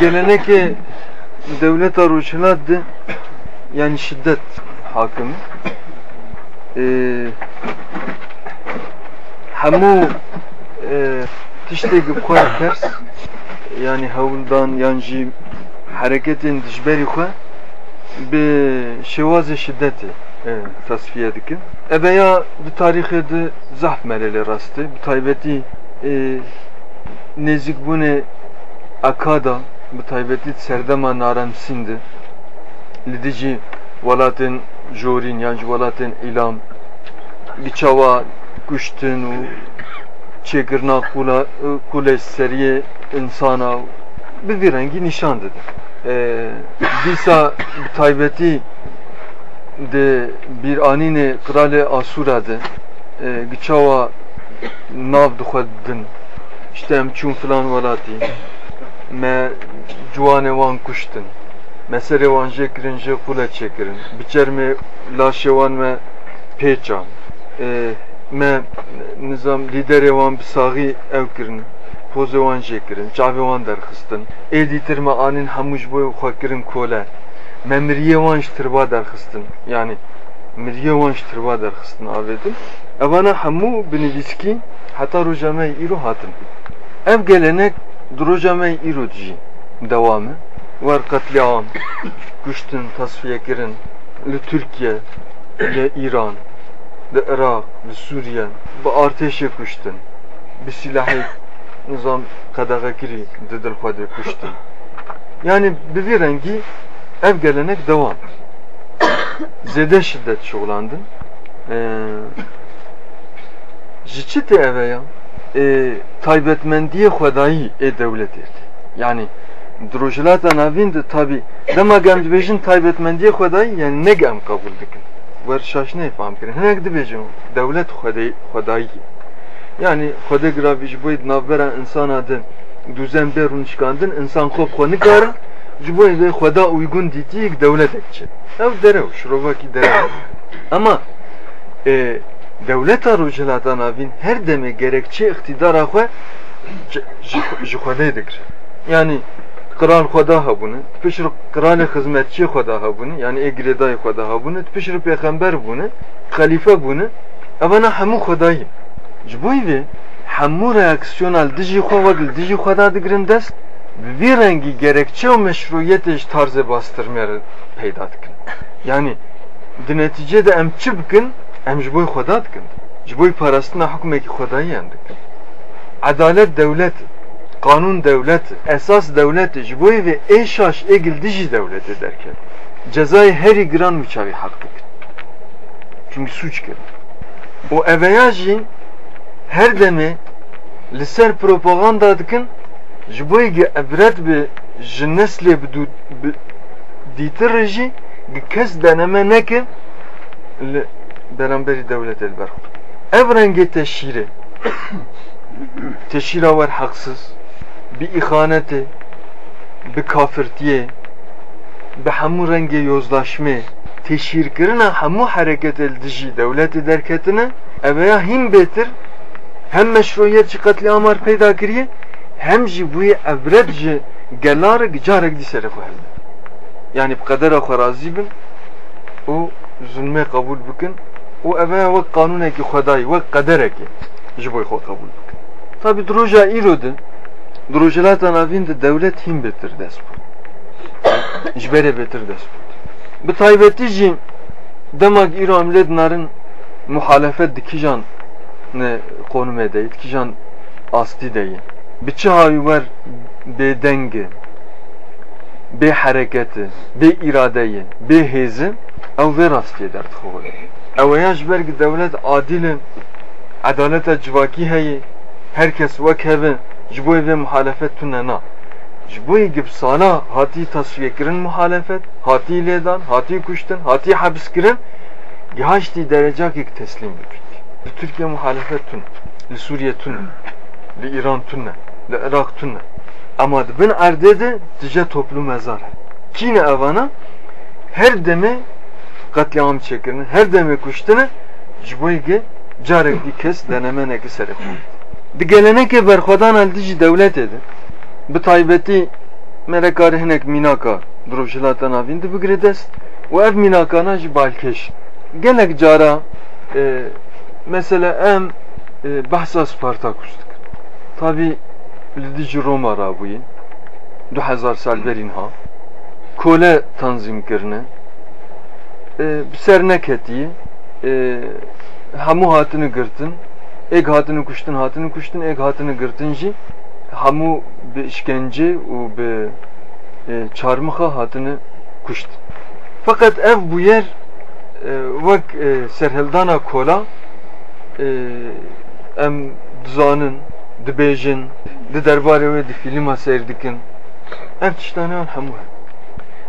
Gelenek devlet aruşunadı yani şiddet hakim. Ee, hamu e, tişteki koy ters yani havuldan yancı hareketin dişberi koy bir şevaz şiddeti e, tasfiye dikin. Ebe ya bir tarihe de zahf meleli rastı. Bir taybeti e, nezik bu ne akada bi taybetî serdema naramsîn de li dijî welatên jorîn yan ji welatên îlam bi çawa kuştin û çêkirina qula kulê seriyê insana bi vî rengî nîşan didin. Dîsa bi taybetî di bîranînê Kralê Asûra de giçawa nav din işte em çûn filan welatî me ciwanê wan kuştin. Me serê wan jê kirin jê xule çêkirin bi çermê laşê wan me me nizam lîderê wan bi saxî ew kirin pozê wan jê kirin çavê wan derxistin. Ê dîtir me anîn hemû ji bo xwe kirin kole. Me miriyê wan ji tirba derxistin. Yani tirba derxistin avê din. Evana hemû bi nivîskî heta roja me îro hatin. Ev gelenek Duruca me îro jî devam e war qetliam kuştin tasfiye kirin li Türkiye li İran li Irak li Suriye. Bi artêşê kuştin bi silahê nizam qedexekirî di dil xwe de kuştin yani bi vî rengî ev gelenek devam. Zêde şiddet şoğlandin ji çi tê ev e ya e, taybetmendiye xwedayî ê devletê yani drojilata navîn de tabi dema gem dibêjin taybetmendiye xwedayî yani ne gem kabul dikin? Wer şaşnê fam kirin? Hinek dibêjin devlet xwedayî. Yani xwedê giravî ji navbera insana de düzen berûn çıkandın insan xwe xwe nikare ji bo vê xweda uygun dîtiyek devletek çi ev derew şirovakî derew ama e, devleta rojilata navîn her deme gerekçe iktidara xwe ji xwedê dikir yani kral xweda hebûne pişir kralê xizmetçî xweda hebûne yani ê girêdayê xweda hebûne pişir pêxember bûne xelîfe bûne evana hemû xwedayî. Ji bo vê hemû reaksiyona li dijî xwe wek li dijî dest bi rengî gerekçe û meşruiyetê ji tarzê peyda dikin. Yani di neticede em çi em ji bo xweda dikin. Ji bo parastina hukmekî xwedayiyan dikin. Adalet devlet kanun devlet esas devlet ji bo ve eşaş egil dijî devlet derken cezayı herî giran müçavî hak dikin. Çünkü suç kirin o eveya jî her deme li ser propaganda dikin ji bo ebret bi ji neslê bi dîtir jî kes deneme nekin beramberi devlet elber. Ev rengi teşhiri. Teşhira var haksız. Bir ihaneti bir kafirtiye bir hemû rengê yozlaşma teşhir kirina hemû hareket el dijî devletê derketine eveya hîn bêtir hem meşruiyet ji qetliamar peyda kiriye hem ji gelarek carek dî serê xwe yani qedera xwe razî bin û zulmê qebûl bikin eveya wek qanûnekî xwedayî wek qederekê ji bo xwe qebûl bikin tabi droja îro de drojilata navîn de devlet hîn betir dest bû ji berê betir dest bû bi taybetî jî demek îro em lê dinarin muhalefet di kîjan ne konumê de di kîjan astî de ye bi çi havî wer bêdengê bê hereketê bê îradeyê bê hêzin ew vê rastiyê ber devlet adîl e adaleta civakî heye herkes wek heve ji bo vê muhalefet tune na ji bo gib sala hatî tasfiye kirin muhalefet hatî lêdan hatî kuştin hatî hebs kirin gihaştî derecakek teslim bikir li Türkiye muhalefet tune li Suriye tune li İran tune li Irak tune ama dibin erdê de dice toplu mezar kîne evana her deme katliam çekirin her deme kuştine ji bo carek dî kes denemenekî serê di gelenekê berxwedan el dijî dewletê de bi taybetî melekari hinek mînaka drovşilata navîn dibigire dest û ev mînakana jî balkêş gelek cara e, mesela em e, behsa Spartakus dikin tabi li dijî Roma du hezar sal berîn ha. Kole tanzîm kirine e, hemû hatini girtin ek hatini kuştun hatini kuştun ek hatini girtin jî hemû bi işkence û bi e, çarmıxa hatini kuşt fakat ev bu yer e, vek e, serhildana kola e, em dizanin dibêjin di derbarê wê di fîlma seyr dikin ev tiştaneyan hemû he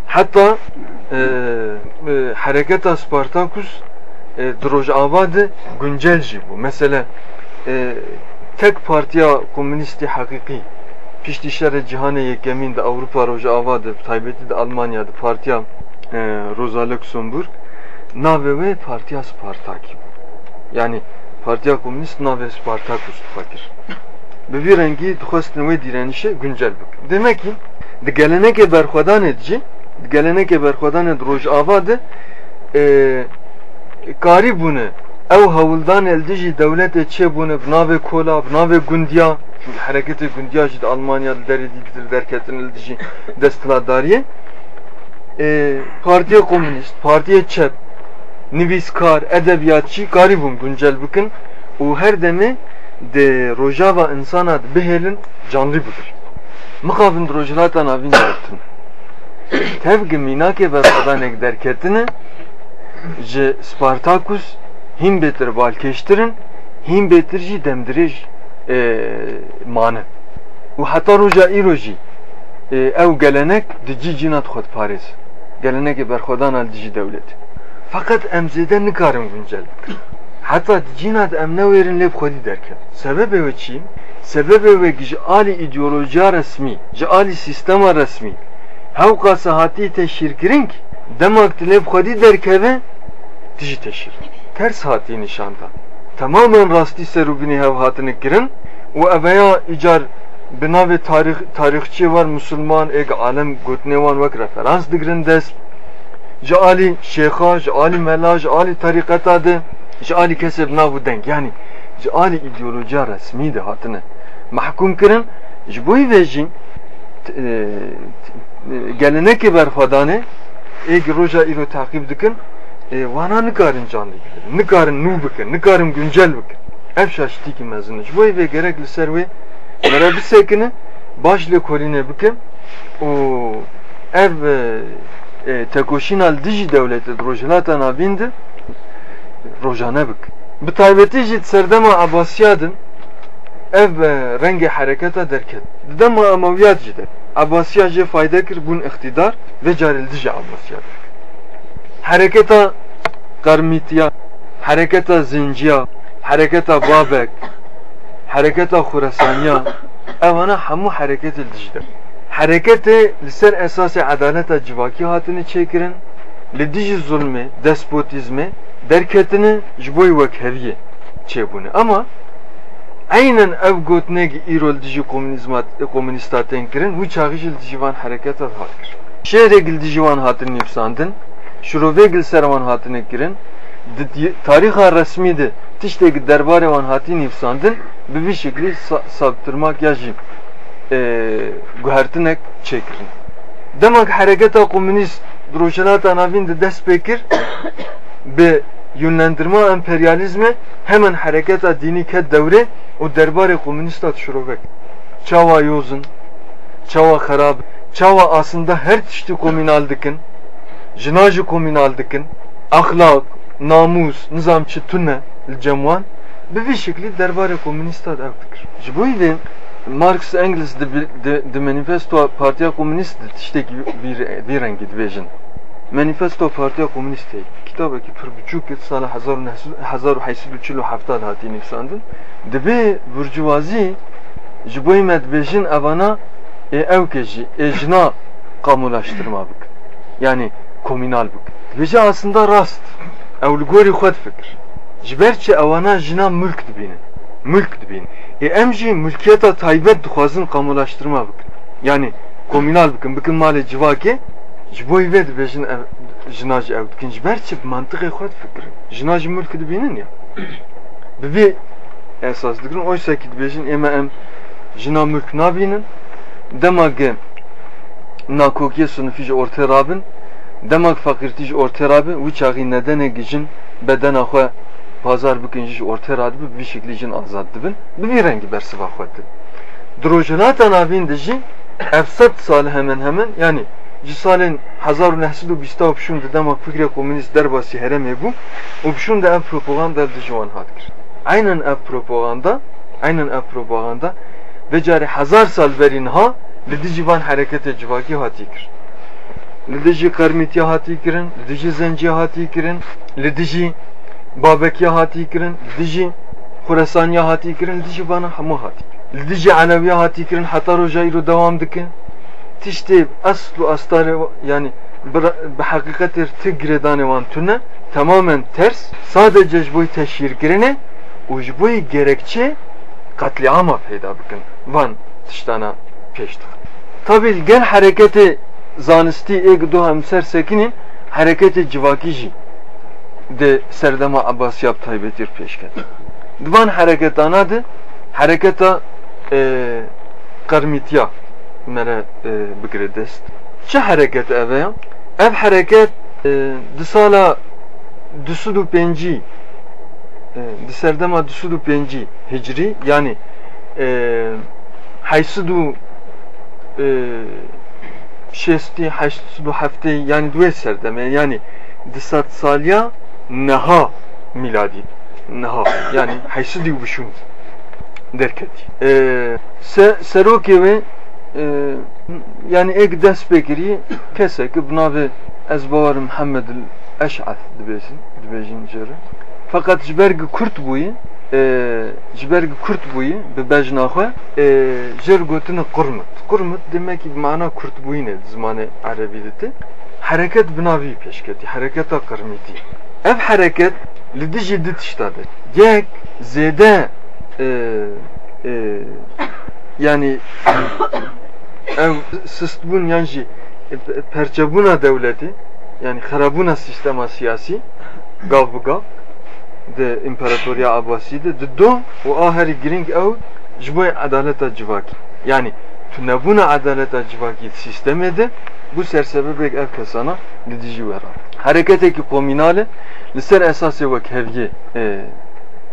hatta e, e, hareketa Spartakus e, di Rojavadê güncel jî bû mesela e, tek partiya komünistî hakîqî piştî şerê cîhanê yekemîn di Avrupa Rojavadê taybetî di Almanya'da partiya e, Rosa Luxemburg navê wê partiya Spartakî bû yani partiya komünist navê Spartakus dixwakir bi vî rengî dixwestin wê dîrenîşe güncel bikin demek ki di gelenekê berxwedanê de jî di gelenekê berxwedanê Rojava de karî bûne ew hewildanê li dijî dewletê çêbûne bi navê kola bi navê gundiya çünkü hareketê gundiya jî Almanya li derê dîtir derketin li dijî desthilatdariyê e, partiya komünist partiya çep nivîskar edebiyatçı karî bûn güncel bikin û her demê de rojava insana bihêlin canlî bikir mixabin di rojhilata navîn dertin tevgî mînakê berxwedanek derketine ji Spartakus hîn bêtir balkêştirin hîn bêtir jî demdirêj e, mane. Û heta roja îro jî e, ew gelenek di cî cîna xwe diparêz gelenekê berxwedana li dijî dewletê fakat em zêde nikarin güncel bikin heta di cîna de em newêrin lê xwedî derket. Sebebê wê çi sebebê wê ji alî îdeolojiya resmî ji alî sîstema resmî hewqa sahatî teşhîr kirin ki demak di lê xwedî derkeve dijî teşhîr ters hatî nîşanda tamamen rastî serûbînê hev hatine kirin. Û eveya îcar bi navê tarîx tarîxçî var musulman êk alem gotinê wan referans digirin dest ji alî şêxa ji alî mela ji alî tarîqeta de ji alî kesê bi yani ji alî îdeolojiya resmî de hatine mahkum kirin. Ji bo vê gelenekê berxwedanê êk roja îro takip dikin wana nikarin canlı girin nikarin nû bikin nikarin güncel bikin? Ev şaştîkî mezin ji bo vê gerek li ser wê mere bisekine baş lê kolînê bikin. Û ev tekoşîna li dijî dewletê di rojhilata navîn de rojane bik bi taybetî jî serdema Abbasiya din ev rengê hereketa derket. Di dema Emewiyat jî Abbasiya jê fayda kir bûn iktidar ve carî li dijî Abbasiya. Derket hareketa Karmitiya hareketa Zinciya hareketa Babek hareketa Xurasaniya evana hemû hareketê li dijî de hareketê li ser esasê adaleta civakî hatine çêkirin li dijî zulmê despotîzmê derketine ji bo wekheviyê çêbûne ama aynen ev gotinekî îro li dijî komünîsta tên kirin wî çaxî jî li dijî van hareketa hat kir şêrek li dijî wan hatin nîvsandin şirovê ser wan hatine kirin di tarixa resmî de tiştekî derbarê wan hatî nîvsandin bi vî şeklî saptırmak ya jî guhertinek çêkirin demek hareketa komünist rojilata navîn de dest pê kir bi yönlendirme emperyalizmi hemen hareketa dini ket devre o derbarê komünista şirovek çawa yozun çawa xerab çawa aslında her tiştî komünal dikin jinajı komünal dikin ahlak namus nizamçı tune li cemwan bi vî şeklî derbarê komünista ev dikir ji bo Marx Engels di, manifesto Partiya Komünist tiştekî vî rengî dibêjin manifesto Partiya Komünist kitabekî pir biçûk sala 1847 hatî nivîsandin divê burjuvazî ji bo me dibêjin evana jî ê jina kamulaştırma bik yani komünal bik dibêje aslında rast. Gorî xwe fikir. Ji ber çi evana jina mülk dibînin mülk dibînin ê em jî mülkiyeta taybet dixwazin kamulaştırma bikin yani komünal bikin bikin mali civaki ji boy ve dibêjin ev jina ji ew dikin ji ber çi mantıqê xwe fikirin jina ji mulk dibînin ya. Bi vê esas dikirin oysa ki dibêjin ême em jina mulk nabînin. Dema ge nakokiye sınıfı ji ortaya rabin. Demek fakirti ji ortaya rabin. Wî çaxî nedene gijin bedena xwe pazar bikin ji ortaya radibin bir şekilde jin azad dibin. Bi vî rengî bersiva xwe dibin Drojinata navîn de jî efsad sal hemen hemen yani û nehsed û bîsta û pişûn di dema fikrê komünîst derbasî herêmê bû û pişûn de ev propaganda di ji wan hat kir aynen ev propaganda aynen ev propaganda ve carî hezar sal berî niha li dijî van hereketê civakî hatî kir li dijî qermîtiya hatî kirin li dijî zenciya hatî kirin li dijî babekiya hatî kirin li dijî xurasaniya hatî kirin li dijî vana hemû hatî li dijî eleviya hatî kirin heta roja îro dewam dikin tiştê asl û astarê yani bi heqîqetê ti girêdanê wan tune tamamen ters sadece teşhîrkirinê û ji bo gerekçe katliama peyda bikin van tiştana pêş dixin tabii gel hareketi zanistî êk du hemser sekinin hareketi civakî jî de serdema Abbasiyab taybetîr pêş ket divan hareketana de hareketa e, karmitiya mere e, bigire dest çi hareket ev ya ev hareket e, di sala dusud û pêncî e, di serdema dusud û pêncî hicrî yani e, e, şestî heşsud û heftê yani duê serdeme yani di sed saliya neha miladî neha yani heysudî û bişûn derketî e, se serokê wê e, yani ek dest pekirî kesek bi navê ez bawarim Muhammed Eş'ath dibêjin dibêjin jere fakat ji ber Kurt bûyê ji ber Kurt bûyê bi bejna xwe jêr gotin Qurmut. Qurmut demek ki mana Kurt bûyîne zimanê Erebî dite hareket bi navî pêşketî hareketa qirmîtî ev hareket li dijî di tişta de yek zêde yani ev sistbun yani jî perçebuna devleti yani xarabuna sistema siyasi gav gav de İmparatoriya Abbasi de do û aheri giring ew ji bo adaleta civakî yani tu nebûna adaleta civakî sistemê de bu sersebebek ev kesana li dijî wera hareketekî komînale li ser esasê wek heviyê e,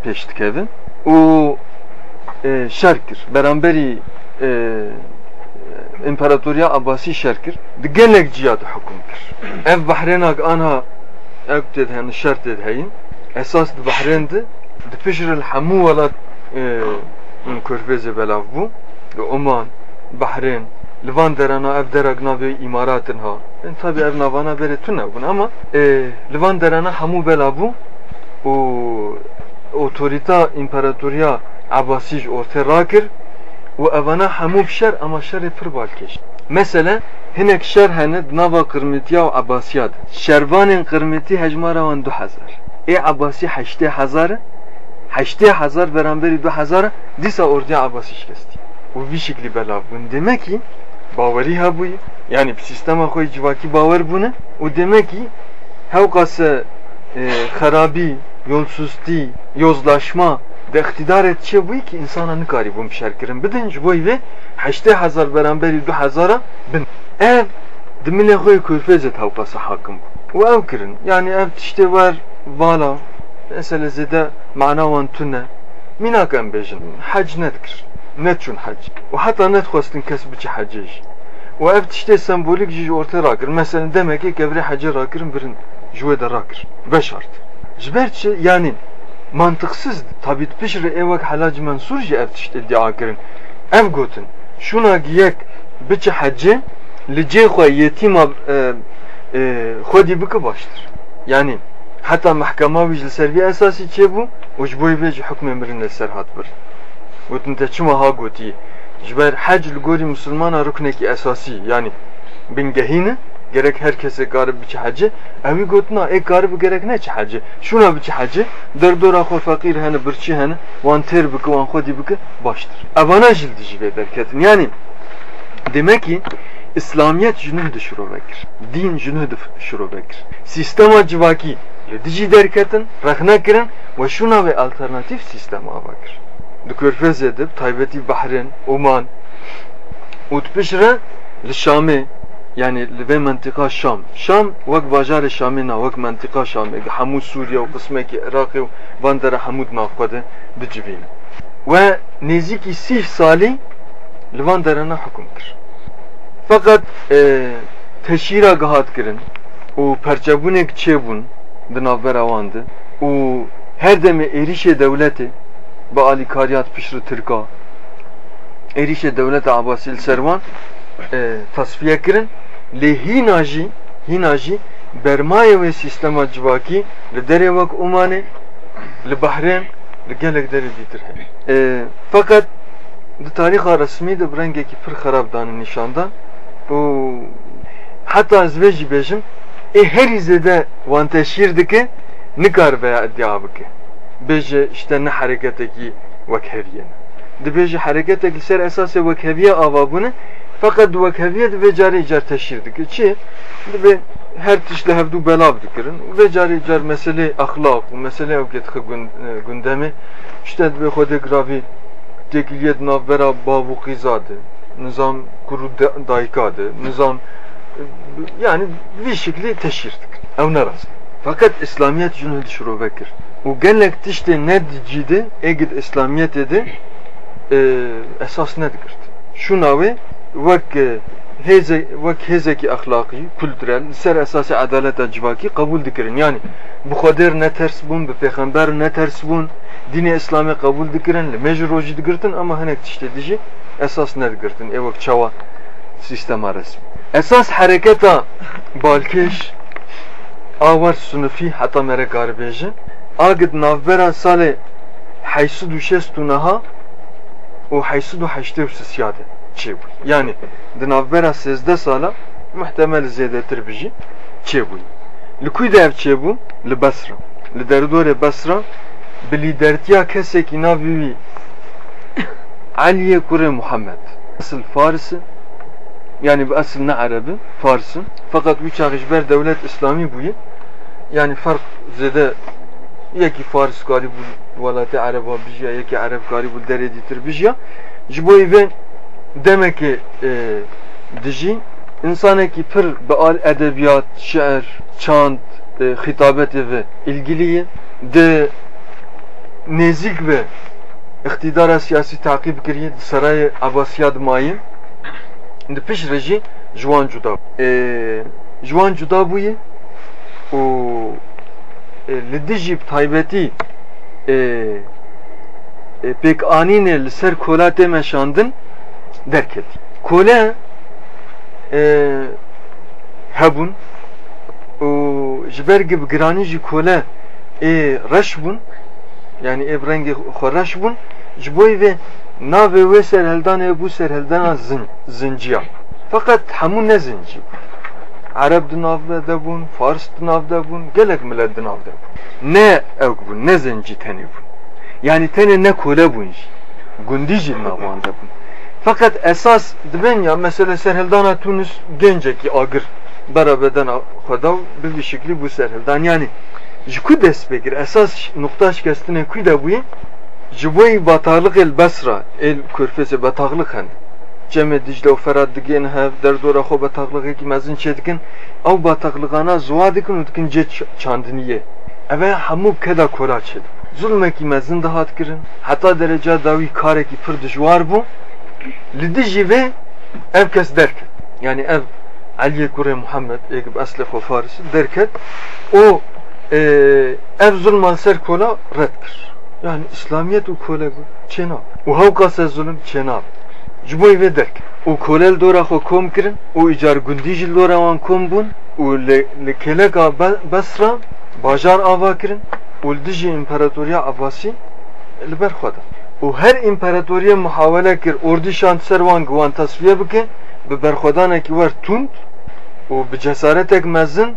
pêş dikevin û e, şer kir beramberî e, İmparatoriya Abbasi şer kir di gelek ciya di hukm kir ev Bahrênak anha ew tê hen şer tê heyin esas di Bahrên de di pişril hemû welat min Körfezê belav bû li Oman Bahrên li van derana ev derek navê îmaratin ha. Tabi ev navana berê tune bûn ama li van derana hemû belav bû û otorita İmparatoriya Abbasî ji ortaya rakir û evana hemû şer ama şerê pir balkêş mesela hinek şer hene nava qirmîtiya û Abbasiyat şervanên qirmîtî hejmara wan du hezar ê Abbasî heştê hezar heştê hezar beramberî du hezar dîsa orduya Abbasî şikestî û vî şeklî belav bûn demek ki bawerî hebûye yani sistema xwe civakî bawer bûne û demek ki hewqase xerabî yolsuzluk, yozlaşma iktidaret çe bûyî ki insana nikarî bûn şerkirin bidin ji bo vê heştê hezar beramberî du hezara bin ev di milê xwe Körfezê tewqasa hakim bû û ew kirin yani ev tiştêwer vala mesela zêde mana wan tune mînak em bêjin hec nedikir neçûn hec û heta nedixwestin kes biçe hecê jî û ev tiştê sembolîk jî ji ortaya rakir mesela demekê gevrê hecê rakirin birin ji wê de rakir ve şart ji ber çi yani mantıksız. Tabi pişre evak halac mensur ji ev tişt iddia kirin ev gotin. Şuna giyek biçe hacı li cê xwe yetima xwedî bike baştır. Yani heta mehkema wî ji ser vî esasî çêbû û ji bo vê ji hukmê mirin li bir. Gotin te çima ha gotî ji ber hec li gorî musulmana ruknekî esasî yani bingehîne gerek herkese garip biçi hacı evi gotna ek garip gerek ne çi hacı şuna biçi hacı derdora xo fakir hani birçi hani wan ter bik wan xo dibik baştır abana jildi jibe derketin yani Demek ki İslamiyet jünü de şurobekir. Din jünü de şurobekir. Sistema civaki dici derketin, rahna kirin ve şuna ve alternatif sistema bakır. Dükörfez edip taybeti Bahreyn, Oman, utpişre li Şam'e yani ve mentika Şam. Şam vak bajar Şam'ina vak mentika Şam'e hamu Suriye ve kısmeki Irak ve vandara hamud nafkade dicibin. Ve neziki sih sali li vandarana hüküm kir. Fakat e, teşhira gahat kirin o perçebunek çebun dinaver avandı. O her deme erişe devleti ba ali kariyat pişri Türka erişe devlet Abbasil Servan e, tasfiye kirin li hinaji hinaji bermaye ve sistema civaki li dere vak umane li Bahreyn li gelek dere ditir. E, fakat di tariha resmi de brengeki pir xarab danı nişandan o hatta ez vê jî bêjim ê herî zêde wan teşhîr dike nikar veya iddia bike. Bêje işte ne hareketekî wekheviye ne dibêje hareketek li ser esasê wekheviye ava bûne fakat wekheviye di vê carê car teşhîr dike çi dibe her tişle hevdû belav dikirin vê carê car mesele axlaq û mesele ew ketixi gundemê işte dibe xwedê giravî tekiliyet navbera bavuqî zade nizam kuru daykadı, nizam yani bir şekilde teşhirdik. Ev ne rast. Fakat İslamiyet cünhü şuru bekir. O genlek tişte ne diciydi, egid İslamiyet edi, e, esas ne dikirdi. Şu navi, vak heze, vak hezeki ahlaki, kültürel, ser esası adalet acibaki kabul dikirin. Yani bu kadar ne ters bun, bu peygamber ne ters bun, dini İslam'ı kabul dikirin, mecroji dikirtin ama hanek tişte dici, esas nergirtin evok çava sistema resmi. Esas hareketa balkeş avar sunufi hatta mere garbeji agid navbera sale haysudu şestu naha o haysudu haştev siyade çebu. Yani di navbera sezde sala muhtemel zedetir biji çebu. Likuy dev çebu li Basra. Li derdore Basra bi lidertiya keseki navivi Aliye Kure Muhammed. Asıl Farisi yani asıl ne Arabi Farsi. Fakat üç ağışber devlet İslami bu yani fark zede yeki Fars gari bu valati Araba bijya yeki Arap gari bu dereditir bijya jiboy ve demek ki e, diji insana ki pir be al edebiyat, şiir, çant, e, hitabeti ve ilgili de nezik ve iktidara siyasi takip kiriye sarayı Abbasiyad mayın di piş reji jwan cuda e, jwan cuda buye o e, li dijî taybetî e, e, pek anîne li ser kola tê meşandin derketî kola e, hebûn û ji ber gibi giranî jî kola ê reş bûn yani ev rengê xwe reş bûn ji bo vê navê wê serheldanê bû serheldana zin zinciya fakat hemû ne zincî Arab di nav de bûn, Fars di nav de bûn, gelek millet di nav de bûn. Ne ew bûn, ne zincî tenê bûn. Yani tenê ne kole bûn jî. Gundî jî navan de bûn. Fakat esas dibin ya mesela serheldana Tunus genceki agir berabeden xwedaw bi şekli bu serheldan yani ji ku dest esas nokta şikestine ku de bûye ji bo el Basra el körfezi batarlık hen cem Dicle û Ferat digên hev derdora xwe betaklığekî mezin çê dikin ew betaklığana ziwa dikin çandiniye ev hemû keda kola çê zulmekî mezin de hat kirin heta dereca dawî karekî pir dijwar bû li dijî vê ev kes derket yani ev Aliye Kure Muhammed ekib asli xwe Farisi derket o e, ev zulman ser kola red kir yani İslamiyet û kola çênab û hewqa se zulm çênab ji bo vê derk û kolel dora xwe kom kirin û îcar gundî ji dora wan kom bûn û li keleka Basra bajar ava kirin li dijî İmparatoriya Abbasî li ber her împaratoriye muhawele kir ordîşan ser wan wan tasfiye bike bi berxwedanekî wer tund û bi cesaretek mezin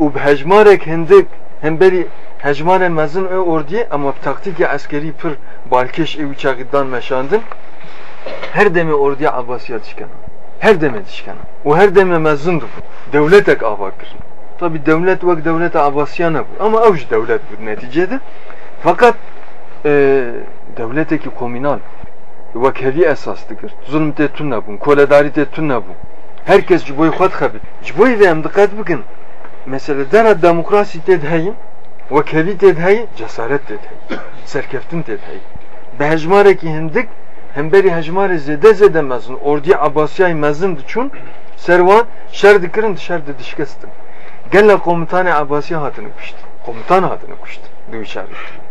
û bi hejmarek hindik hemberî hejmarê mezin ê ordiye ama eskerî pir balkêş ê wî çaxidan meşandin her demi orduya Abbasiyat çıkan. her deme dişkana. O her deme mezundu. Devletek avakır. Tabi devlet vak devlet Abbasiyana bu. Ama avcı devlet bu neticede. Fakat e, devleteki komünal vekhevi esaslıdır. Zulm tetun nabun, koledari tetun nabun. Herkes ciboyu xwed xebit. Ciboyu ve em dikkat bikin. Mesela dera demokrasi ted heyin, vekhevi ted heyin, cesaret ted heyin. Serkeftin ted heyin. Be hecmareki hindik, hem beri hecmarı zede zede mezun, ordiya Abbasiyay mezun diçun, servan şer dikirin dışarı dişkestim. Gelle komutanı Abbasiye hatını kuştu. Komutan hatını kuştu. Bu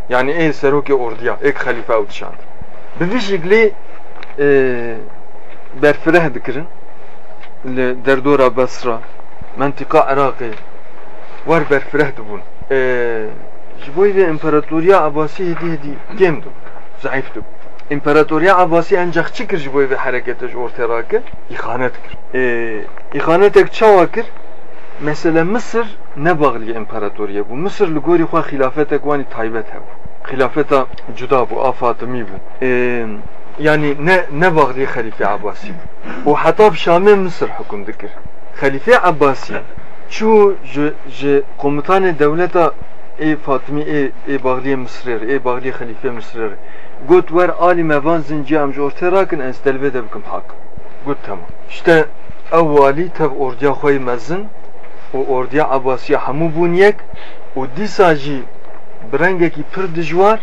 Yani ey seroki ordiya, ey halife udşandı. Bir şekli e, berfireh dikirin. Derdora Basra, mentika Irak'ı var berfireh dibun. E, jiboy ve imparatoriya Abbasiye hedi hedi gemdu. Zayıftu. İmparatoriya Abbasi ancak çıkır jiboy ve harekete ortaya rakı, ihanet kır. E, ihanet ek çava kır, Mesela Mısır ne bağlı imparatoriye bu? Mısır li gori xwe xilafetek wani Xilafeta cuda bu, a Fatımi bu. Ee, yani ne ne bağlı Halife Abbasi. O hatta Şam'e Mısır hüküm dikir. Halife Abbasi çu je je komutanı devleta ey Fatımi ey ey bağlı Mısır ey bağlı Halife Mısır. Got ver ali mevan zinci amca ortaya rakın en stelve bikim hak. Got tamam. İşte evvali tev orca xoy mezin o orduya Abbasiye hemû bûn yek û dîsa jî bi rengekî pir dijwar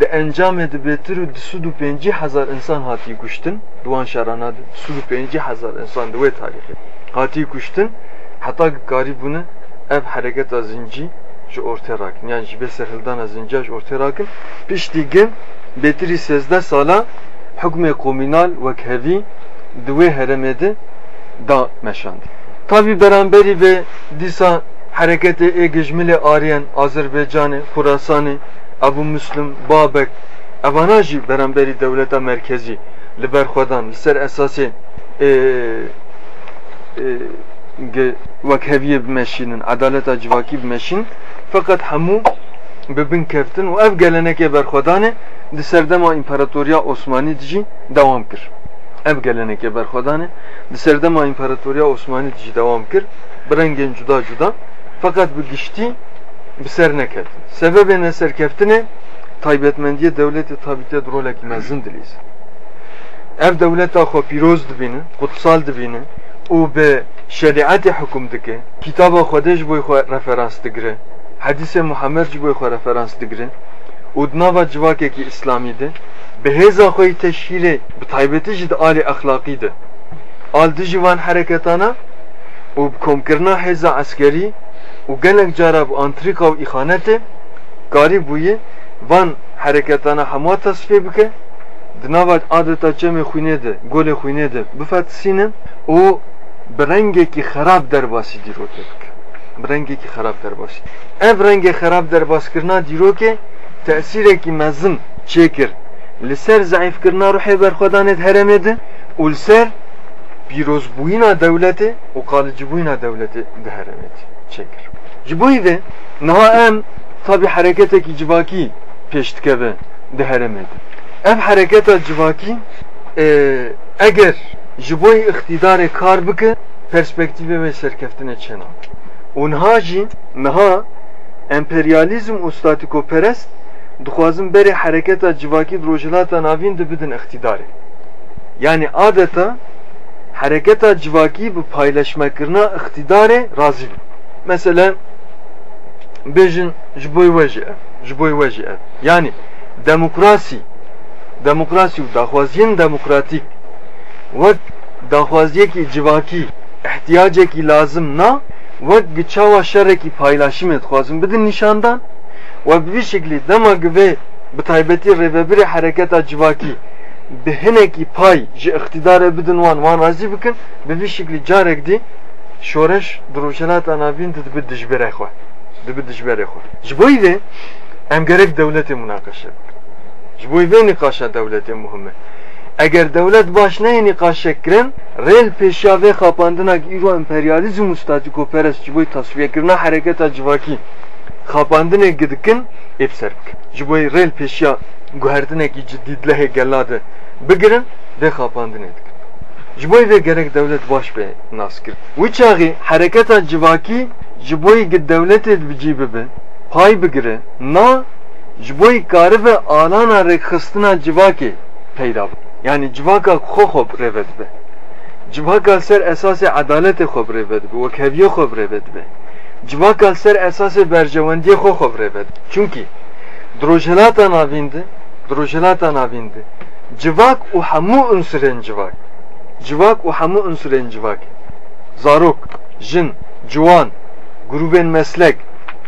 di encamê di bêtir û di sud û pêncî hezar insan hatî kuştin duwan şerana di sud û pêncî hezar insan di wê tarîxê hatî kuştin heta karî bûne ev hereketa zincî ji ortaya rakin. Yani ji bê serhildana zincî ji ortaya rakin. Piştî gim bêtirî sêzde sala hukmê komînal wek da meşandî Tabi beraberi ve hareketi e gecmili ariyen Azerbaycan'ı, Khurasan'ı, Abu Müslim, Babek, evanaji beraberi devleta merkezi li berxwedan li ser esasê e, e, vekheviye bimeşînin, adaleta civakî bimeşîn fakat hemû bi bin keftin û ev gelenekê berxwedanê di serdema İmparatoriya Osmanî dijî devam kir. ev geleneke berxwedanê di serdema İmparatoriya Osmanî jî devam kir bi rengên cuda cuda Fakat bu gişti سبب ser nekevdi. Sebebi ne serkeftini taybetmendiye devleti tabite drolek mezzin diliyiz. Ev devleta xo piroz dibini, kutsal dibini, او به شریعت حکم دکه کتاب خودش بوی خو رفرانس دگره حدیث محمد بوی خو رفرانس دگره او دناوا جواکه که اسلامی ده به هزا خوی تشکیل به طایبتی جد اخلاقی ده آل دی جوان حرکتانا و بکم کرنا هزا عسکری û gelek cara bi antrîka û îxanetê karî bûye van hereketana hemû tasfiyê bike di nava adeta çemê xwînê de golê xwînê de bifetisîne û bi rengekî xerab derbasî dîrokê bike. Bi rengekî xerab derbasî ev rengê xerab derbaskirina dîrokê tesîrekî mezin çêkir li ser zayıfkirina ruhê berxwedanê heremê de û li ser pîrozbûyîna dewletê û qalicibûyîna dewletê di heremê de çekir. Bu ide naen tabi hareketeki civaki peştikeve deheremedi. Ev hareketa civaki e, eğer jiboy iktidare kar bıkı perspektife ve serkeftine çena. Onha jî niha emperyalizm ustatikoperest dixwazin berê hereketa civakî di rojhilata navîn dibidin iktidarê. Yani adeta hereketa civakî bi paylaşmekirina iktidarê razî bin Mesela bêjin ji bo we jî ev, ji bo we jî ev. Yani demokrasî, demokrasî û daxwaziyên demokratîk wek daxwaziyekî civakî ihtiyacekî lazım na wek giçawa şerekî paylaşimê dixwazin bidin nîşandan و به شکلی دما گوه به تایبتی ریوبری حرکت جواکی به هنکی پای جه اقتدار بدن وان وان راضی بکن به به شکلی جارک دی شورش دروشنات انابین دد به دجبره خو دد به دجبره خو جبوی ده ام gerek devleti münakaşa جبوی ve nikaşa devleti muhimme eğer devlet başına nikaşa kirin rel peşa ve kapandına iro emperyalizm statiko peres جبوی tasfiye kirna hareketa civaki xapandinê gidikin êv ser bikin ji bo rêl pêşiya guherdinekî cidî dilehê gelade bigirin vê gerek devlet baş be naskir. Bu çağı hareketa civaki jiboy gid devlet et bicibi be. Pay bigire. Na jiboy karı ve alana rekhıstina civaki peyda. Yani civaka khokhop revet be. Civaka ser esası adalete khob revet be. Ve keviye khob revet be. Civaka ser esası bercevendiye khob revet. Çünkü drojhelata navindi, drojhelata navindi. Civak u hamu unsuren civak. Civak u hamu unsuren civak. Zarok, jin, civan, gruben meslek,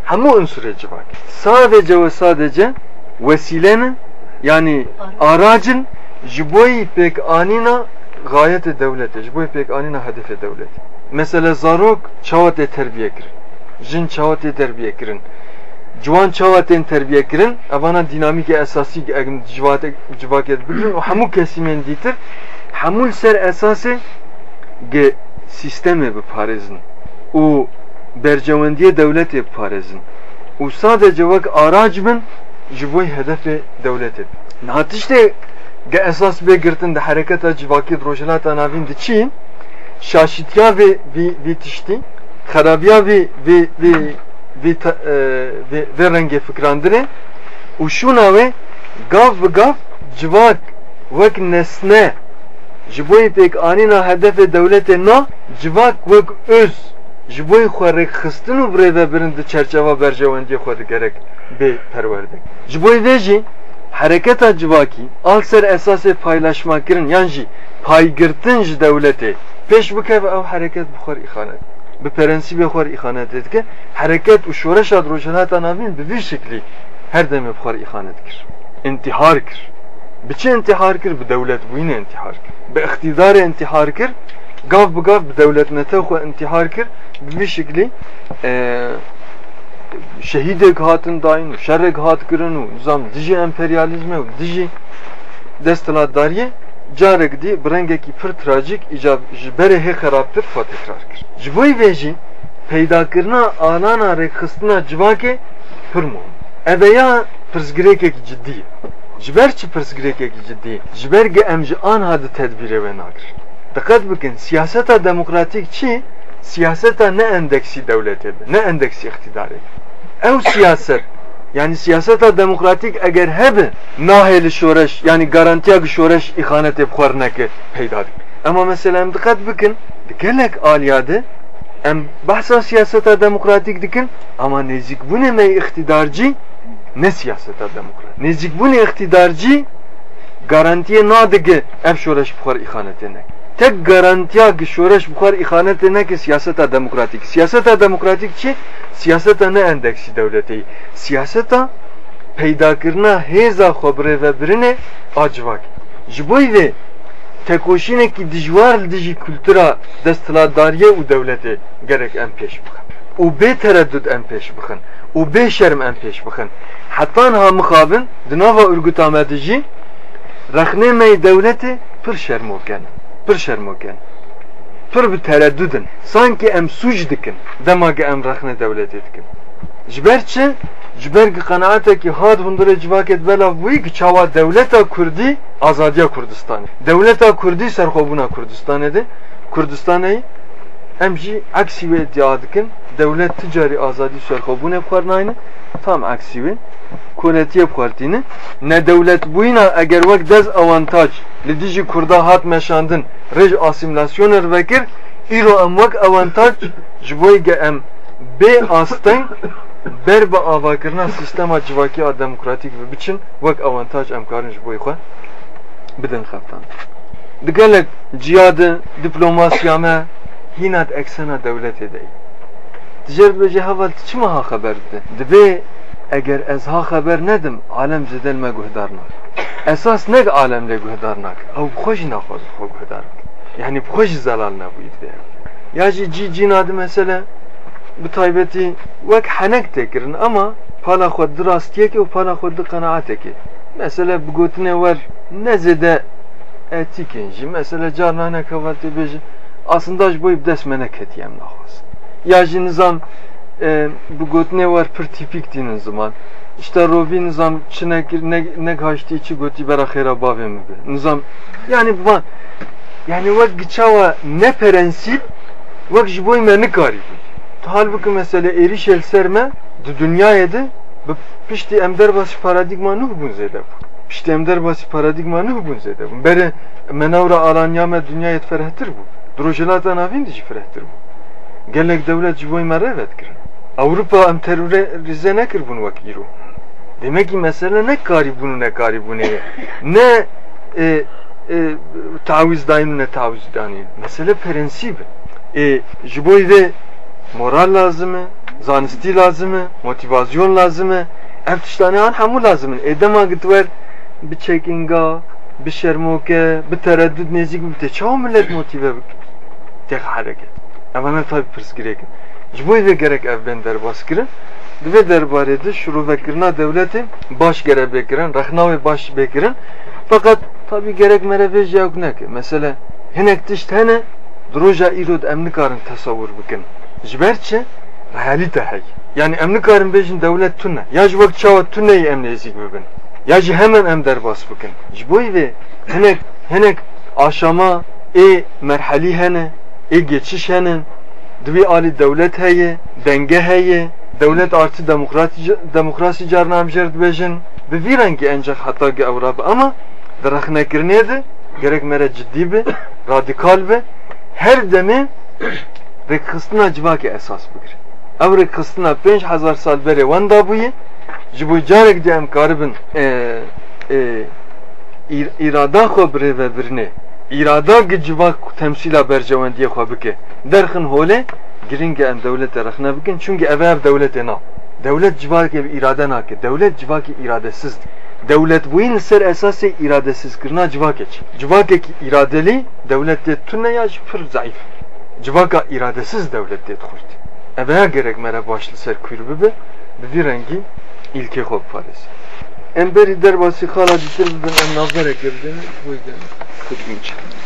hamu unsure civak. Sadece ve sadece vesilenin yani aracın jiboy pek anina gayet devleti, jiboy pek anina hedefe devlet. Mesela zarok çavate terbiye kirin. Jin çavate terbiye kirin. Civan çavaten terbiye kirin. Avana dinamik esası egim civate civaket bilin. O hamu kesimen ditir. Hamul ser esası ge sistemi bi parezin. O bercevendiye devleti parezin. O sadece vak araç bin jiboy hedefi devleti. Natişte ge esas be girtin de hareketa civaki drojelata navin de çi şaşitya ve vi vi tişti kharabiya ve ve ve ve renge fikrandire u şuna ve gav ve gav civak vek nesne jiboy pek anina hedefe devlete na civak vek öz jiboy xware xistin û birêve birin di çerçeva berjewendiyê xwe digerek bê perwerdek ji bo vê jî hereketa civakî al ser esasê paylaşmakirin yan jî paygirtin ji dewletê pêş bikeve ew hereket bi prensîbê xwar îxanet dike hereket û şoreşa rojhelata navîn bi vî şeklî her demê bixwar îxanet kir intihar kir bi çi intihar kir bi dewlet bûyînê intihar kir bi iktidarê intihar kir gav bi gav bi dewletnete xwe intihar kir bi vî şeklî şehîdek hatin dayın û şerrek hat kirin nizam dijî emperyalizme û dijî desthilatdariyê carek dî bi rengekî pir trajîk îcab ji berê hê xerabtir xwe tekrar kir ji bo vê jî peydakirina alana rêkxistina civakê pir muhim ev ê ya pirsgirêkekî ciddî ye ji ber çi pirsgirêkekî ciddî ye ji ber ge em ji anha di tedbîrê ve nakirin dikkat bikin siyaseta demokratik çi siyaseta ne endeksi devleti ne endeksi iktidarı ev siyaset yani siyaseta demokratik eğer hebe naheli şoreş yani garantiya şoreş ihanete bxwarneke peyda ama mesela dikkat bikin gelek aliyade em bahsa siyaseta demokratik dikin ama nezik bu ne me iktidarcı ne siyaseta demokratik? Nezik bu ne iktidarcı garantiye nadige ev şoreş bxwar ihanete nek tek garantiya ki şoreş bukhar ihanete ne ki siyaseta demokratik. Siyaseta demokratik çi? Siyaseta ne endeksi devleti? Siyaseta peydakirina heza khobre ve birine acvak. Jiboy ve tekoşine ki dijwar diji kültüra destladariye u devleti gerek en peş bıkın. U be tereddüt en peş bıkın. U be şerm en peş bıkın. Hatta ha mukabin dinava urgutamedici rehne mey devleti pır şerm oken pir şermoken. Pir bi tereddüdün. Sanki em suç dikin. Demage em rehne devlet etkin. Jber çi? Jber ki kanaate ki had bundure civaket belav buyi ki çava devleta kurdi azadiya Kurdistan. Devleta kurdi serhobuna Kurdistan edi. Kurdistan'ı hem jî aksî ve diya dikin devlet ticari azadî serxwebûnê xwarnayîne tam aksî wê koletiye xwartîne ne devlet bûyîna eger wek dez avantaj. Li dijî Kurda hat meşandin rej asimilasyoner vekir. Îro em wek avantaj. Ji bo ge em. Bê asteng. Ber bi avakirina sistema civakî a demokratîk ve biçin. Wek avantaj em karin ji bo xwe. Bidin xeftan di gelek ciyadê diplomasiya me hînat eksena devletê de Dijer bece haval çi ha haber de dibe eger ez ha haber nedim alem zedel me guhdar nak esas nek alem le guhdar nak ew xoş naxwaz xwe guhdar yani xoş zelal nebûyît be ya jî cî cînadî mesele bi taybetî wek henek têkirin ama pala xwe di rastiyekê û pala xwe di qenaetekê mesele bi gotinê wer nezêde etikên jî mesele carna heval tê bêjin aslında ji bo dest me ya jî nizam e, bu gotinê wer pir tîpîk tînin ziman. İşte rovi nizam çi ne ne kaçtı çi goti bera xêra bavê min be? Nizam yani van yani vak giçava ne prensip vak jiboy me nikari bû. Halbuki mesela erişel serme du dünyaya de bu pişti emder bası paradigma nuh bun zede bu pişti emder bası paradigma nuh bun zede bu bere menavra alanya me dünyaya ferahtir bu drojelata navin dici ferahtir bu gelek devlet jiboy me revet kirin Avrupa em terörize nekir bunu vak iro demek ki mesele ne kari bunu ne kari bunu ne e, e, taviz dayın ne taviz dayın mesele prensip e, jiboy de moral lazımı, zanisti lazımı, motivasyon lazımı. Ev tiştane an hamu lazımı. Edema gitver bir çekinga, bir şermoke, bir tereddüt nezik bir te. Çağı millet motive tek hareket. Evana tabi pırs girek. Ciboy ve gerek evlen derbas giren. Dve derbarede de şuru vekirna devleti baş gere bekiren, rahnavi baş bekiren. Fakat tabi gerek mereve cevknek. Mesela hinek tiştene droja irod emnikarın tasavvur bikin. Jiberçe realite hay. Yani emnikarın bejin devlet tunne. Ya jivak çava tunneyi emnezik bibin. Ya ji hemen em derbas bikin. Jiboy ve hinek hinek aşama e merhali hene ê geçiş hene divê alî dewlet heye denge heye dewlet artı demokrasî carna em jê dibêjin bi vî rengî encek hetagê ew re bi ama direxnekirinê de gerek mere ciddî bi radikal bi her demê rêkxistina civakê esas bigire ew rêkxistina pênc hezar sal berê wenda bûye ji bo carek de em karibin e, e, irada xwe birêvebirînê irada gıcva temsila bercevendiye xwe bike derxin hole giringe em devlete rexne bikin çünkü eve ev devlete na devlet civake irade nake devlet civake iradesiz. Devlet bu buyin ser esası iradesiz kırna civake civake ki iradeli devlette tunne ya pır zayıf. Civaka iradesiz devlet devlette kurdu eve gerek mere başlı ser kuyrubu be bir rengi ilke hop fares. Emberi derbasi hala bitir ben nazar ekirdi. Bu yüzden. could reach.